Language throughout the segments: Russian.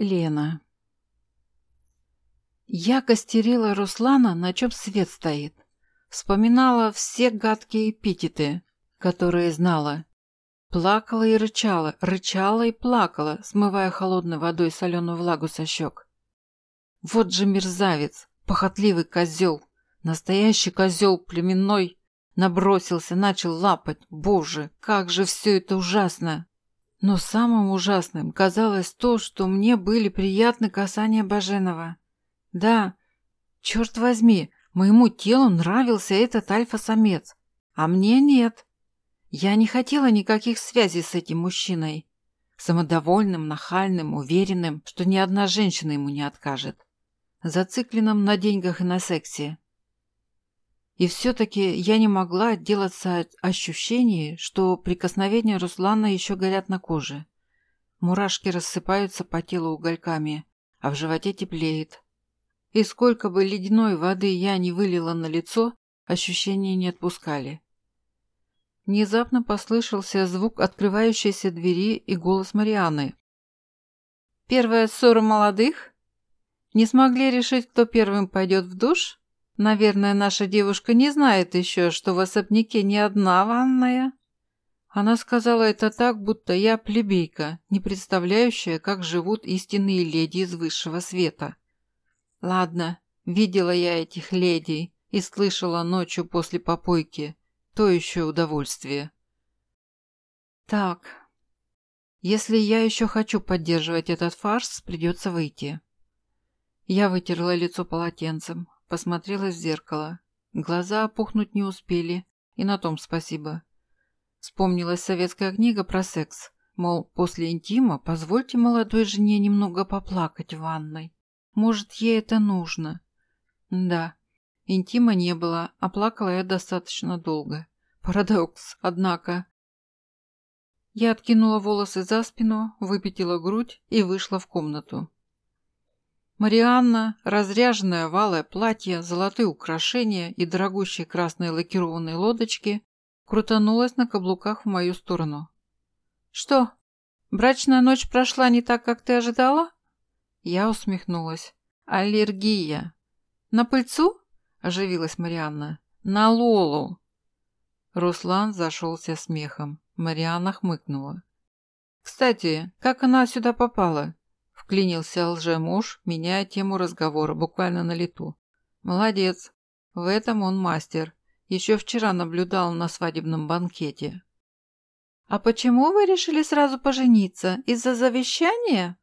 Лена. Я костерила Руслана, на чем свет стоит. Вспоминала все гадкие эпитеты, которые знала. Плакала и рычала, рычала и плакала, смывая холодной водой соленую влагу со щек. Вот же мерзавец, похотливый козел, настоящий козел племенной, набросился, начал лапать. Боже, как же все это ужасно! Но самым ужасным казалось то, что мне были приятны касания Баженова. Да, черт возьми, моему телу нравился этот альфа-самец, а мне нет. Я не хотела никаких связей с этим мужчиной. Самодовольным, нахальным, уверенным, что ни одна женщина ему не откажет. Зацикленным на деньгах и на сексе. И все-таки я не могла отделаться от ощущения, что прикосновения Руслана еще горят на коже. Мурашки рассыпаются по телу угольками, а в животе теплеет. И сколько бы ледяной воды я не вылила на лицо, ощущения не отпускали. Внезапно послышался звук открывающейся двери и голос Марианы. «Первая ссора молодых? Не смогли решить, кто первым пойдет в душ?» Наверное, наша девушка не знает еще, что в особняке не одна ванная. Она сказала это так, будто я плебейка, не представляющая, как живут истинные леди из высшего света. Ладно, видела я этих леди и слышала ночью после попойки. То еще удовольствие. Так, если я еще хочу поддерживать этот фарс, придется выйти. Я вытерла лицо полотенцем, Посмотрела в зеркало. Глаза опухнуть не успели, и на том спасибо. Вспомнилась советская книга про секс. Мол, после интима позвольте молодой жене немного поплакать в ванной. Может, ей это нужно. Да, интима не было, а плакала я достаточно долго. Парадокс, однако. Я откинула волосы за спину, выпятила грудь и вышла в комнату. Марианна, разряженное валое платье, золотые украшения и дорогущие красные лакированные лодочки, крутанулась на каблуках в мою сторону. «Что, брачная ночь прошла не так, как ты ожидала?» Я усмехнулась. «Аллергия». «На пыльцу?» – оживилась Марианна. «На Лолу». Руслан зашелся смехом. Марианна хмыкнула. «Кстати, как она сюда попала?» Вклинился лжемуж, меняя тему разговора буквально на лету. Молодец. В этом он мастер. Еще вчера наблюдал на свадебном банкете. «А почему вы решили сразу пожениться? Из-за завещания?»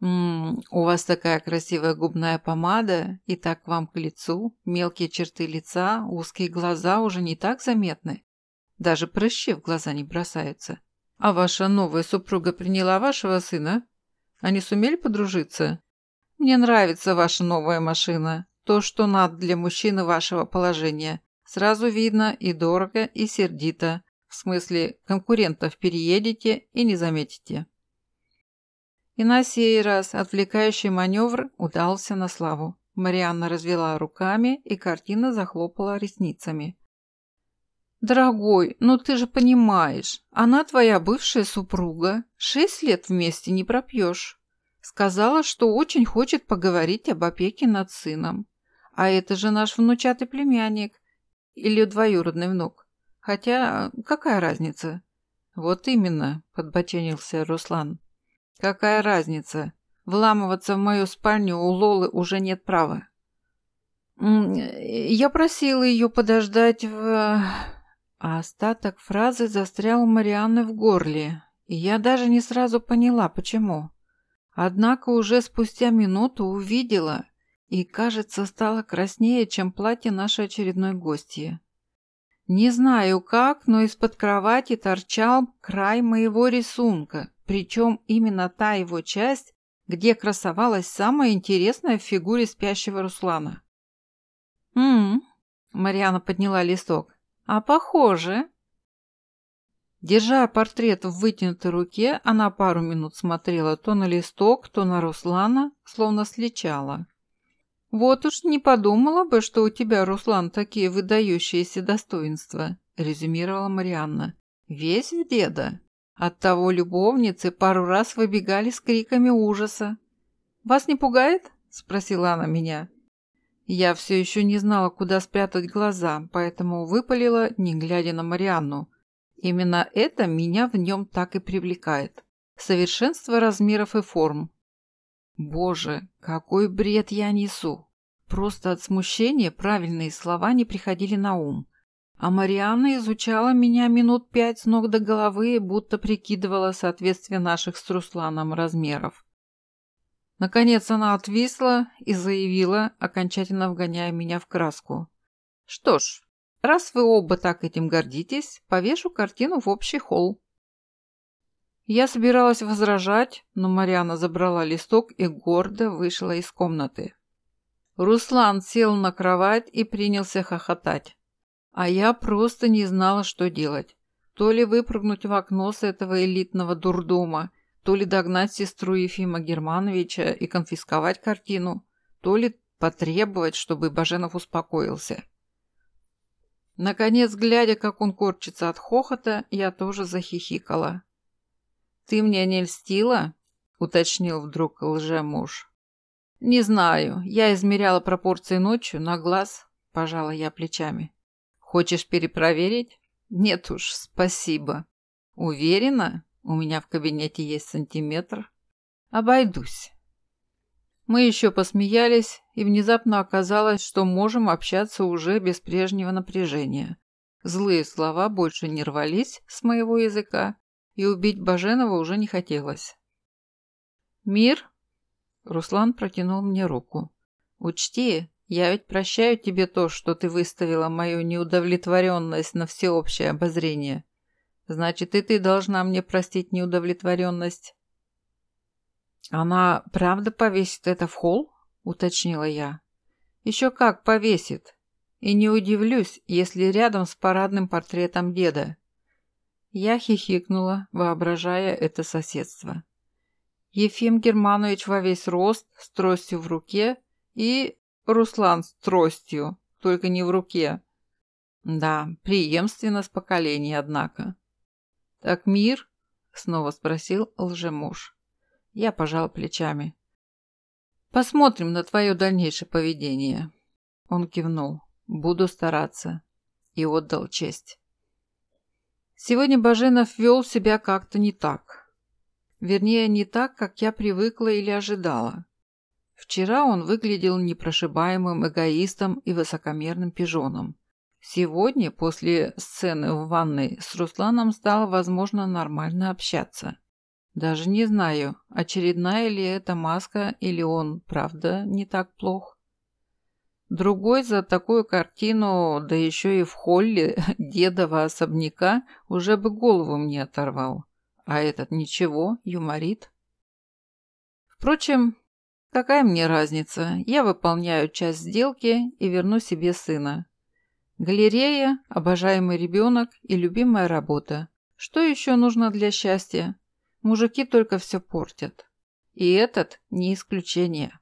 «Ммм, у вас такая красивая губная помада, и так вам к лицу, мелкие черты лица, узкие глаза уже не так заметны. Даже прыщи в глаза не бросаются. А ваша новая супруга приняла вашего сына?» Они сумели подружиться? Мне нравится ваша новая машина. То, что надо для мужчины вашего положения. Сразу видно и дорого, и сердито. В смысле, конкурентов переедете и не заметите. И на сей раз отвлекающий маневр удался на славу. Марианна развела руками, и картина захлопала ресницами. «Дорогой, ну ты же понимаешь, она твоя бывшая супруга. Шесть лет вместе не пропьешь. Сказала, что очень хочет поговорить об опеке над сыном. А это же наш внучатый племянник. Или двоюродный внук. Хотя, какая разница?» «Вот именно», — подбоченился Руслан. «Какая разница? Вламываться в мою спальню у Лолы уже нет права». «Я просила ее подождать в...» А остаток фразы застрял у Марианны в горле, и я даже не сразу поняла, почему. Однако уже спустя минуту увидела, и, кажется, стало краснее, чем платье нашей очередной гости. Не знаю как, но из-под кровати торчал край моего рисунка, причем именно та его часть, где красовалась самая интересная в фигуре спящего Руслана. «М-м-м», Мариана подняла листок. «А похоже». Держа портрет в вытянутой руке, она пару минут смотрела то на листок, то на Руслана, словно сличала. «Вот уж не подумала бы, что у тебя, Руслан, такие выдающиеся достоинства», — резюмировала Марианна. «Весь в деда. Оттого любовницы пару раз выбегали с криками ужаса. Вас не пугает?» – спросила она меня. Я все еще не знала, куда спрятать глаза, поэтому выпалила, не глядя на Марианну. Именно это меня в нем так и привлекает. Совершенство размеров и форм. Боже, какой бред я несу! Просто от смущения правильные слова не приходили на ум. А Марианна изучала меня минут пять с ног до головы, будто прикидывала соответствие наших с Русланом размеров. Наконец она отвисла и заявила, окончательно вгоняя меня в краску. «Что ж, раз вы оба так этим гордитесь, повешу картину в общий холл». Я собиралась возражать, но Мариана забрала листок и гордо вышла из комнаты. Руслан сел на кровать и принялся хохотать. А я просто не знала, что делать. То ли выпрыгнуть в окно с этого элитного дурдома, то ли догнать сестру Ефима Германовича и конфисковать картину, то ли потребовать, чтобы Баженов успокоился. Наконец, глядя, как он корчится от хохота, я тоже захихикала. «Ты мне не льстила?» — уточнил вдруг лжемуж. «Не знаю. Я измеряла пропорции ночью на глаз», — пожала я плечами. «Хочешь перепроверить?» «Нет уж, спасибо». «Уверена?» У меня в кабинете есть сантиметр. Обойдусь. Мы еще посмеялись, и внезапно оказалось, что можем общаться уже без прежнего напряжения. Злые слова больше не рвались с моего языка, и убить Баженова уже не хотелось. «Мир?» Руслан протянул мне руку. «Учти, я ведь прощаю тебе то, что ты выставила мою неудовлетворенность на всеобщее обозрение. Значит, и ты должна мне простить неудовлетворенность. Она правда повесит это в холл? Уточнила я. Еще как повесит. И не удивлюсь, если рядом с парадным портретом деда. Я хихикнула, воображая это соседство. Ефим Германович во весь рост, с тростью в руке, и Руслан с тростью, только не в руке. Да, преемственность поколений, однако. «Так мир?» — снова спросил лжемуж. Я пожал плечами. «Посмотрим на твое дальнейшее поведение». Он кивнул. «Буду стараться». И отдал честь. Сегодня Баженов вел себя как-то не так. Вернее, не так, как я привыкла или ожидала. Вчера он выглядел непрошибаемым эгоистом и высокомерным пижоном. Сегодня, после сцены в ванной, с Русланом стало возможно нормально общаться. Даже не знаю, очередная ли это маска или он, правда, не так плох. Другой за такую картину, да еще и в холле дедова особняка, уже бы голову мне оторвал. А этот ничего, юморит. Впрочем, какая мне разница? Я выполняю часть сделки и верну себе сына. Галерея, обожаемый ребенок и любимая работа. Что еще нужно для счастья? Мужики только все портят. И этот не исключение.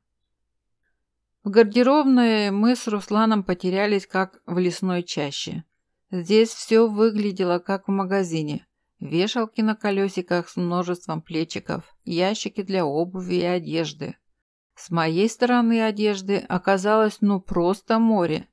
В гардеробной мы с Русланом потерялись, как в лесной чаще. Здесь все выглядело, как в магазине. Вешалки на колесиках с множеством плечиков, ящики для обуви и одежды. С моей стороны одежды оказалось ну просто море.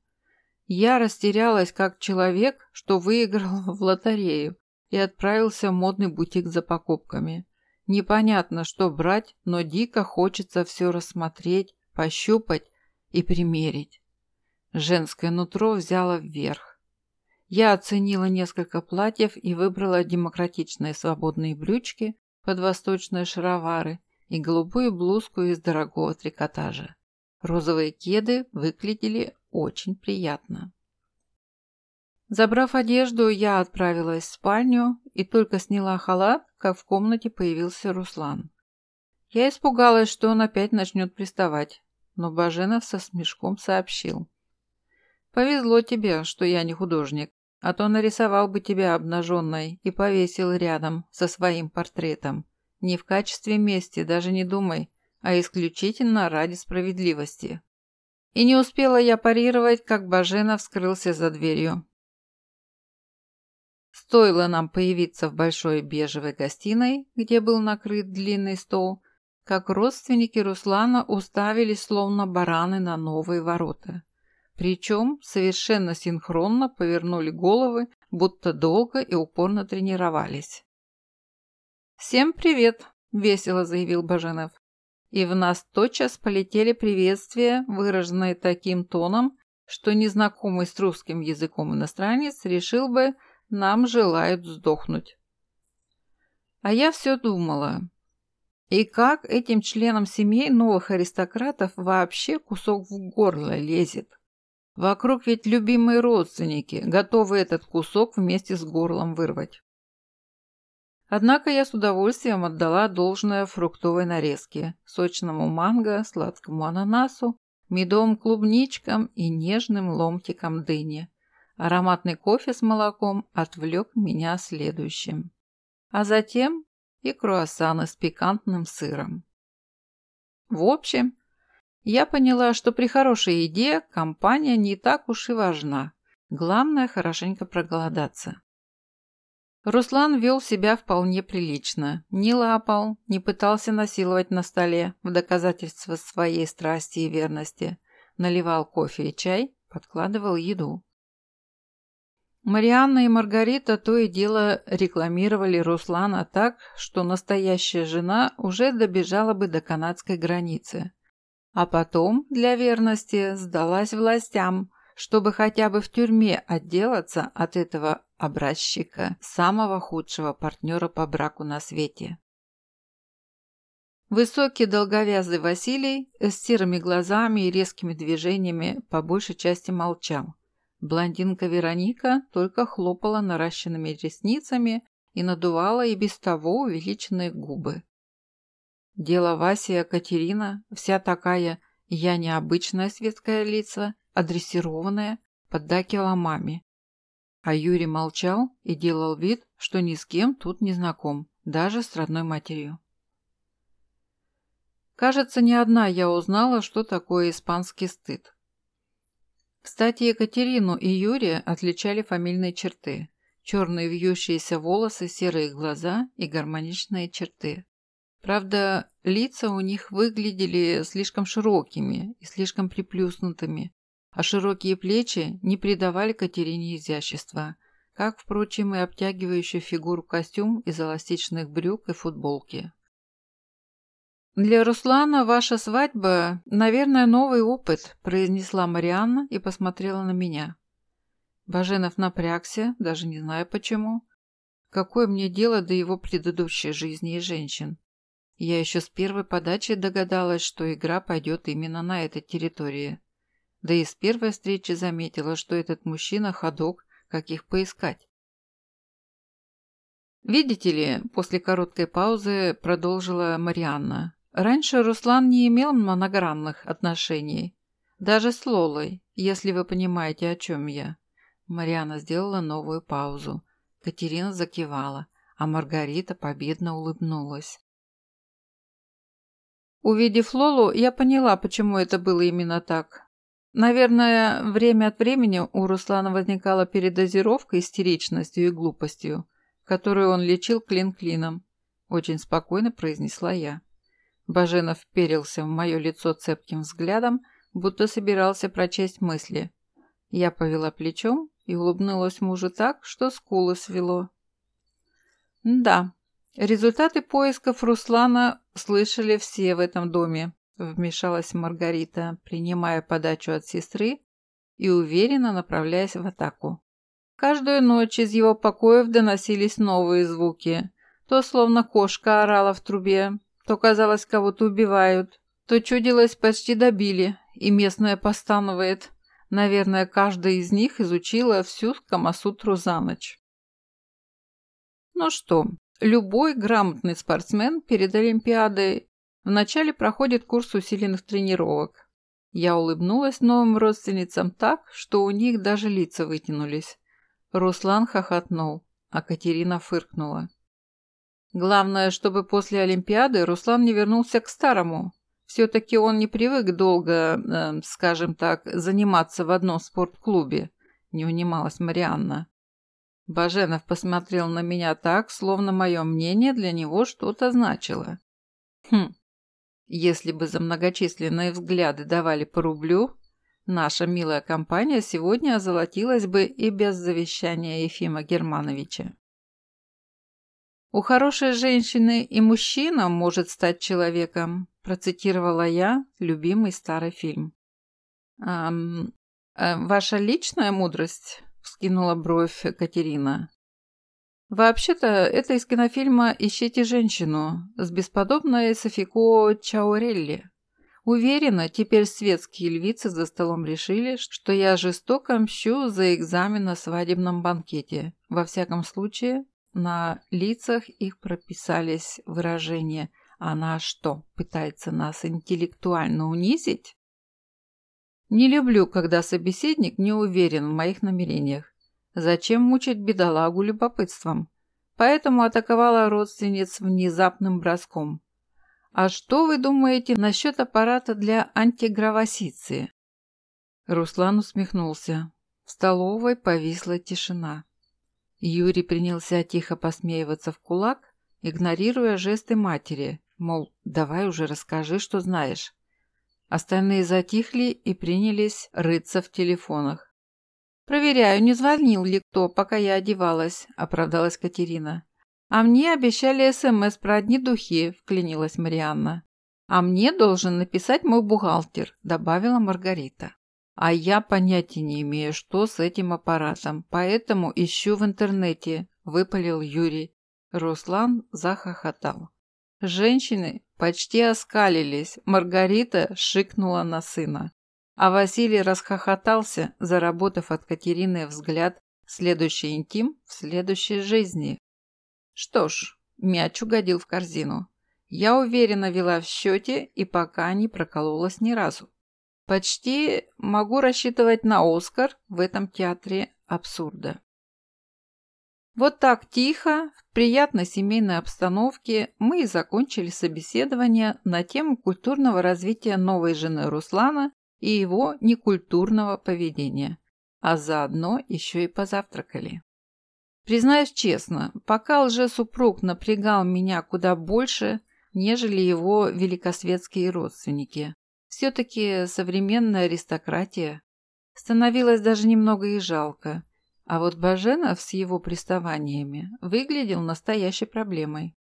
Я растерялась как человек, что выиграл в лотерею и отправился в модный бутик за покупками. Непонятно, что брать, но дико хочется все рассмотреть, пощупать и примерить. Женское нутро взяло вверх. Я оценила несколько платьев и выбрала демократичные свободные брючки под восточные шаровары и голубую блузку из дорогого трикотажа. Розовые кеды выглядели очень приятно. Забрав одежду, я отправилась в спальню и только сняла халат, как в комнате появился Руслан. Я испугалась, что он опять начнет приставать, но Баженов со смешком сообщил. «Повезло тебе, что я не художник, а то нарисовал бы тебя обнаженной и повесил рядом со своим портретом. Не в качестве мести, даже не думай, а исключительно ради справедливости». И не успела я парировать, как Баженов скрылся за дверью. Стоило нам появиться в большой бежевой гостиной, где был накрыт длинный стол, как родственники Руслана уставились словно бараны на новые ворота. Причем совершенно синхронно повернули головы, будто долго и упорно тренировались. «Всем привет!» – весело заявил Баженов. И в нас тотчас полетели приветствия, выраженные таким тоном, что незнакомый с русским языком иностранец решил бы, нам желают сдохнуть. А я все думала, и как этим членам семей новых аристократов вообще кусок в горло лезет? Вокруг ведь любимые родственники, готовы этот кусок вместе с горлом вырвать. Однако я с удовольствием отдала должное фруктовой нарезке, сочному манго, сладкому ананасу, медовым клубничкам и нежным ломтикам дыни. Ароматный кофе с молоком отвлек меня следующим. А затем и круассаны с пикантным сыром. В общем, я поняла, что при хорошей еде компания не так уж и важна. Главное – хорошенько проголодаться. Руслан вел себя вполне прилично. Не лапал, не пытался насиловать на столе в доказательство своей страсти и верности. Наливал кофе и чай, подкладывал еду. Марианна и Маргарита то и дело рекламировали Руслана так, что настоящая жена уже добежала бы до канадской границы. А потом, для верности, сдалась властям, чтобы хотя бы в тюрьме отделаться от этого образчика, самого худшего партнера по браку на свете. Высокий долговязый Василий с серыми глазами и резкими движениями по большей части молчал. Блондинка Вероника только хлопала наращенными ресницами и надувала и без того увеличенные губы. Дело Вася Катерина, вся такая «я необычная светская лица», адресированная, поддакивала маме. А Юрий молчал и делал вид, что ни с кем тут не знаком, даже с родной матерью. Кажется, не одна я узнала, что такое испанский стыд. Кстати, Екатерину и Юрия отличали фамильные черты. Черные вьющиеся волосы, серые глаза и гармоничные черты. Правда, лица у них выглядели слишком широкими и слишком приплюснутыми, а широкие плечи не придавали Катерине изящества, как, впрочем, и обтягивающий фигуру костюм из эластичных брюк и футболки. «Для Руслана ваша свадьба, наверное, новый опыт», – произнесла Марианна и посмотрела на меня. Баженов напрягся, даже не знаю почему. Какое мне дело до его предыдущей жизни и женщин? Я еще с первой подачи догадалась, что игра пойдет именно на этой территории. Да и с первой встречи заметила, что этот мужчина ходок, как их поискать. «Видите ли», – после короткой паузы продолжила Марианна, Раньше Руслан не имел монограммных отношений. Даже с Лолой, если вы понимаете, о чем я. Мариана сделала новую паузу. Катерина закивала, а Маргарита победно улыбнулась. Увидев Лолу, я поняла, почему это было именно так. Наверное, время от времени у Руслана возникала передозировка истеричностью и глупостью, которую он лечил клин клином. Очень спокойно произнесла я. Баженов вперился в мое лицо цепким взглядом, будто собирался прочесть мысли. Я повела плечом и улыбнулась мужу так, что скулы свело. «Да, результаты поисков Руслана слышали все в этом доме», вмешалась Маргарита, принимая подачу от сестры и уверенно направляясь в атаку. Каждую ночь из его покоев доносились новые звуки. То словно кошка орала в трубе, то, казалось, кого-то убивают, то чудилось, почти добили, и местная постановает. Наверное, каждая из них изучила всю Камасутру за ночь. Ну что, любой грамотный спортсмен перед Олимпиадой вначале проходит курс усиленных тренировок. Я улыбнулась новым родственницам так, что у них даже лица вытянулись. Руслан хохотнул, а Катерина фыркнула. Главное, чтобы после Олимпиады Руслан не вернулся к старому. Все-таки он не привык долго, э, скажем так, заниматься в одном спортклубе, не унималась Марианна. Баженов посмотрел на меня так, словно мое мнение для него что-то значило. Хм, Если бы за многочисленные взгляды давали по рублю, наша милая компания сегодня озолотилась бы и без завещания Ефима Германовича. «У хорошей женщины и мужчина может стать человеком», процитировала я любимый старый фильм. «Эм, э, «Ваша личная мудрость?» – вскинула бровь Катерина. «Вообще-то это из кинофильма «Ищите женщину» с бесподобной Софико Чаурелли. Уверена, теперь светские львицы за столом решили, что я жестоко мщу за экзамен на свадебном банкете. Во всяком случае, на лицах их прописались выражения «Она что, пытается нас интеллектуально унизить?» Не люблю, когда собеседник не уверен в моих намерениях. Зачем мучить бедолагу любопытством? Поэтому атаковала родственниц внезапным броском. «А что вы думаете насчет аппарата для антигравосиции?» Руслан усмехнулся. В столовой повисла тишина. Юрий принялся тихо посмеиваться в кулак, игнорируя жесты матери, мол, давай уже расскажи, что знаешь. Остальные затихли и принялись рыться в телефонах. «Проверяю, не звонил ли кто, пока я одевалась», – оправдалась Катерина. «А мне обещали СМС про одни духи», – вклинилась Марианна. «А мне должен написать мой бухгалтер», – добавила Маргарита. А я понятия не имею, что с этим аппаратом, поэтому ищу в интернете», – выпалил Юрий. Руслан захохотал. Женщины почти оскалились, Маргарита шикнула на сына. А Василий расхохотался, заработав от Катерины взгляд «следующий интим в следующей жизни». Что ж, мяч угодил в корзину. Я уверенно вела в счете и пока не прокололась ни разу. Почти могу рассчитывать на Оскар в этом театре абсурда. Вот так тихо, в приятной семейной обстановке мы и закончили собеседование на тему культурного развития новой жены Руслана и его некультурного поведения, а заодно еще и позавтракали. Признаюсь честно, пока лжесупруг напрягал меня куда больше, нежели его великосветские родственники. Все-таки современная аристократия. Становилось даже немного и жалко. А вот Баженов с его приставаниями выглядел настоящей проблемой.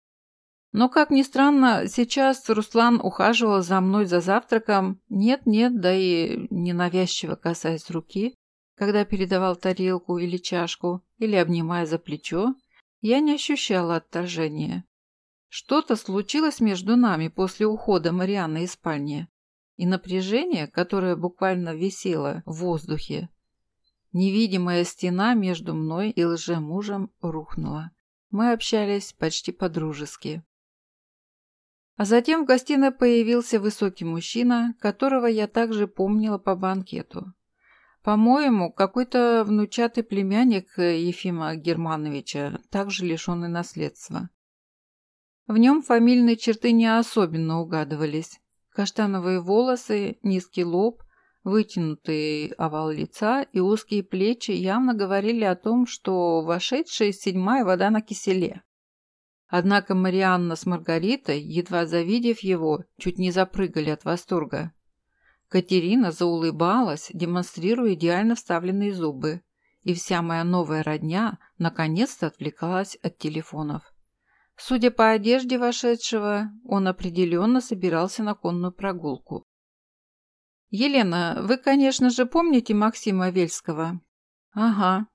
Но, как ни странно, сейчас Руслан ухаживал за мной за завтраком, нет-нет, да и ненавязчиво касаясь руки, когда передавал тарелку или чашку, или обнимая за плечо, я не ощущала отторжения. Что-то случилось между нами после ухода Марианны из спальни и напряжение, которое буквально висело в воздухе. Невидимая стена между мной и лжемужем рухнула. Мы общались почти по-дружески. А затем в гостиной появился высокий мужчина, которого я также помнила по банкету. По-моему, какой-то внучатый племянник Ефима Германовича, также лишенный наследства. В нем фамильные черты не особенно угадывались, Каштановые волосы, низкий лоб, вытянутый овал лица и узкие плечи явно говорили о том, что вошедшая седьмая вода на киселе. Однако Марианна с Маргаритой, едва завидев его, чуть не запрыгали от восторга. Катерина заулыбалась, демонстрируя идеально вставленные зубы, и вся моя новая родня наконец-то отвлекалась от телефонов. Судя по одежде вошедшего, он определенно собирался на конную прогулку. «Елена, вы, конечно же, помните Максима Вельского?» «Ага.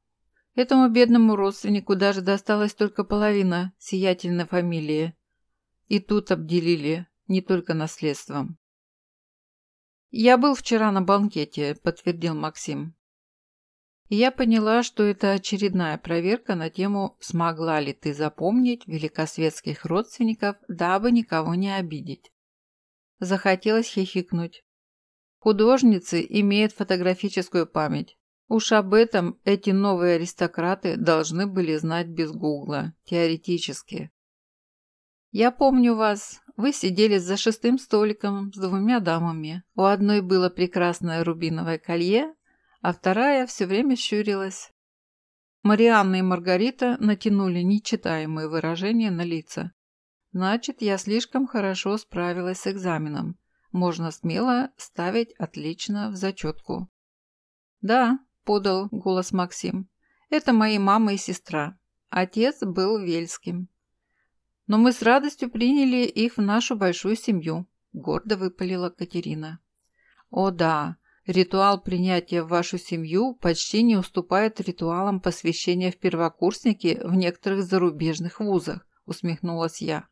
Этому бедному родственнику даже досталась только половина сиятельной фамилии. И тут обделили не только наследством». «Я был вчера на банкете», — подтвердил Максим я поняла, что это очередная проверка на тему «Смогла ли ты запомнить великосветских родственников, дабы никого не обидеть?» Захотелось хихикнуть. Художницы имеют фотографическую память. Уж об этом эти новые аристократы должны были знать без гугла, теоретически. Я помню вас. Вы сидели за шестым столиком с двумя дамами. У одной было прекрасное рубиновое колье, а вторая все время щурилась. Марианна и Маргарита натянули нечитаемые выражения на лица. Значит, я слишком хорошо справилась с экзаменом. Можно смело ставить отлично в зачетку. «Да», – подал голос Максим, – «это мои мама и сестра. Отец был вельским. Но мы с радостью приняли их в нашу большую семью», – гордо выпалила Катерина. «О да, ритуал принятия в вашу семью почти не уступает ритуалам посвящения в первокурсники в некоторых зарубежных вузах», – усмехнулась я.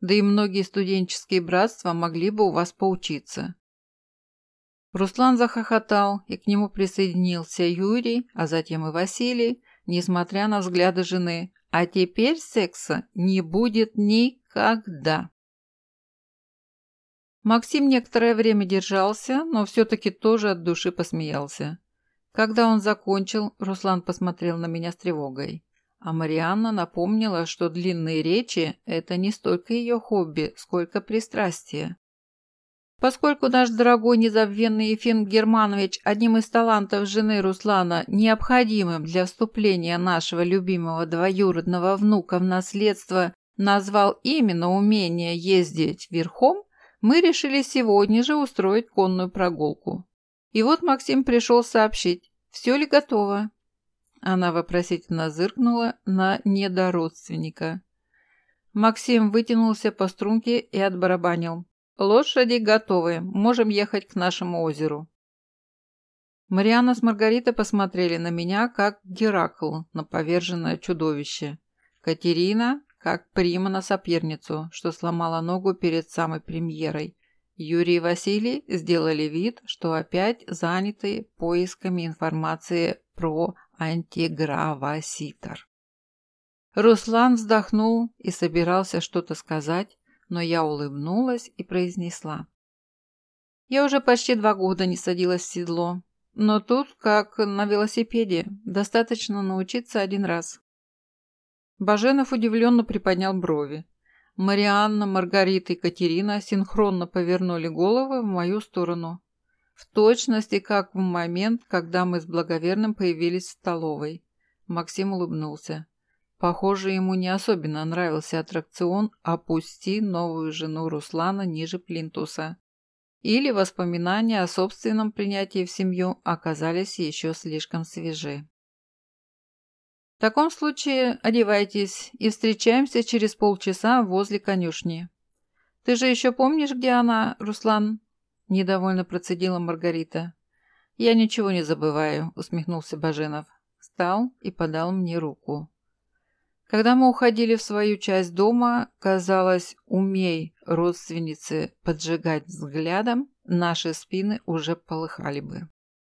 «Да и многие студенческие братства могли бы у вас поучиться». Руслан захохотал, и к нему присоединился Юрий, а затем и Василий, несмотря на взгляды жены. А теперь секса не будет никогда. Максим некоторое время держался, но все-таки тоже от души посмеялся. Когда он закончил, Руслан посмотрел на меня с тревогой. А Марианна напомнила, что длинные речи – это не столько ее хобби, сколько пристрастие. Поскольку наш дорогой незабвенный Ефим Германович одним из талантов жены Руслана, необходимым для вступления нашего любимого двоюродного внука в наследство, назвал именно умение ездить верхом, мы решили сегодня же устроить конную прогулку. И вот Максим пришел сообщить, все ли готово. Она вопросительно зыркнула на недородственника. Максим вытянулся по струнке и отбарабанил. «Лошади готовы, можем ехать к нашему озеру». Марианна с Маргаритой посмотрели на меня, как Геракл на поверженное чудовище. Катерина, как прима на соперницу, что сломала ногу перед самой премьерой. Юрий и Василий сделали вид, что опять заняты поисками информации про антиграваситор. Руслан вздохнул и собирался что-то сказать, но я улыбнулась и произнесла. Я уже почти два года не садилась в седло, но тут, как на велосипеде, достаточно научиться один раз. Баженов удивленно приподнял брови. Марианна, Маргарита и Катерина синхронно повернули головы в мою сторону. В точности, как в момент, когда мы с Благоверным появились в столовой. Максим улыбнулся. Похоже, ему не особенно нравился аттракцион «Опусти новую жену Руслана ниже плинтуса». Или воспоминания о собственном принятии в семью оказались еще слишком свежи. В таком случае одевайтесь и встречаемся через полчаса возле конюшни. Ты же еще помнишь, где она, Руслан? Недовольно процедила Маргарита. Я ничего не забываю, усмехнулся Баженов. Встал и подал мне руку. Когда мы уходили в свою часть дома, казалось, умей родственницы поджигать взглядом, наши спины уже полыхали бы.